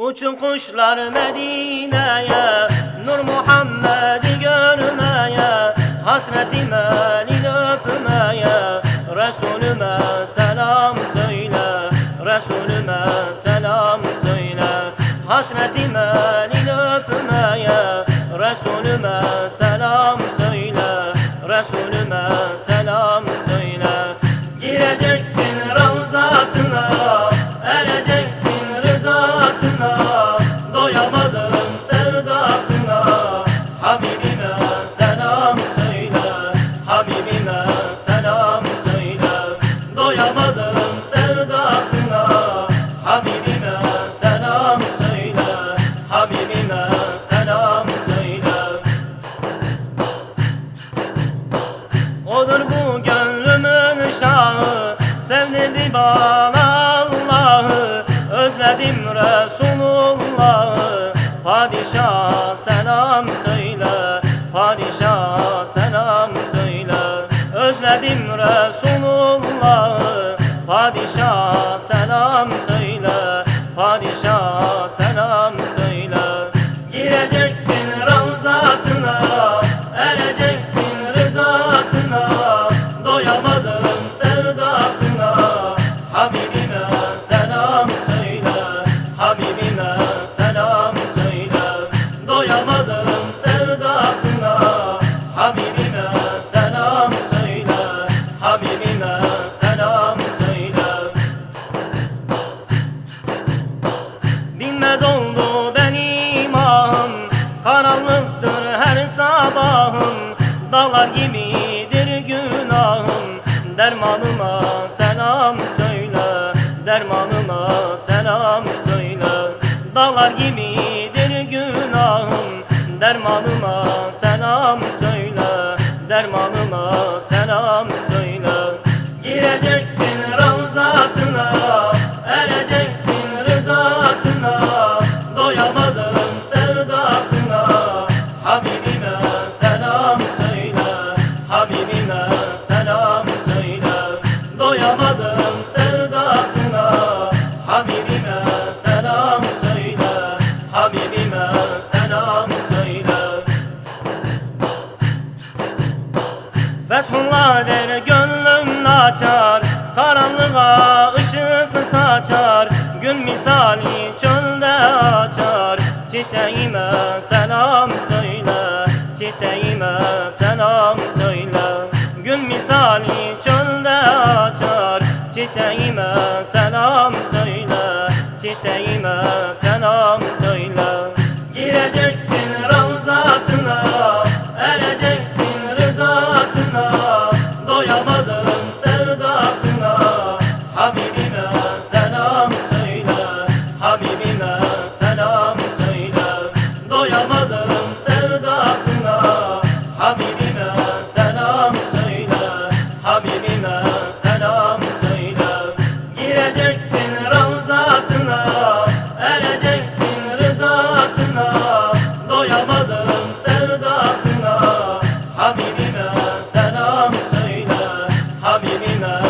Uçun kuşlar Medine'ye Nur Muhammed'i görmeye Hasretim elini öpmeye. Resulüme selam söyle Resulüme selam söyle Hasretim Özledim Resulullah'ı Padişah selam söyle Padişah selam söyle. Özledim sabahım Dağlar gibidir günahım. Dermanıma selam söyle Dermanıma selam söyle. Dağlar gibidir günahım Dermanıma selam söyle. Dermanıma selam söyle. Gireceksin ravzasına Ereceksin rızasına. Doyamadım sevdasına. Habibime saçar Karanlığa ışık saçar Gün misali çölde açar. Çiçeğime selam söyle Çiçeğime selam söyle. Gün misali çölde açar Çiçeğime selam söyle Çiçeğime selam söyle. Gireceksin Rabbim in the